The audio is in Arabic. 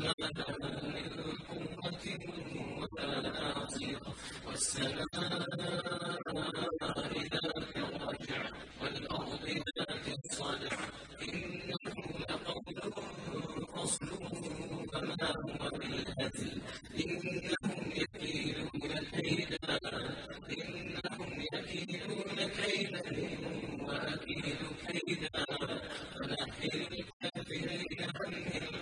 وما من قوة ولا ناصرة والسماء ذات الرجع والأرض ذات الصدع إنه لقول فصل وما هو بالهزل إنهم يكيدون كيدا إنهم يكيدون كيدا وأكيد كيدا فنحر الكافرين عنهم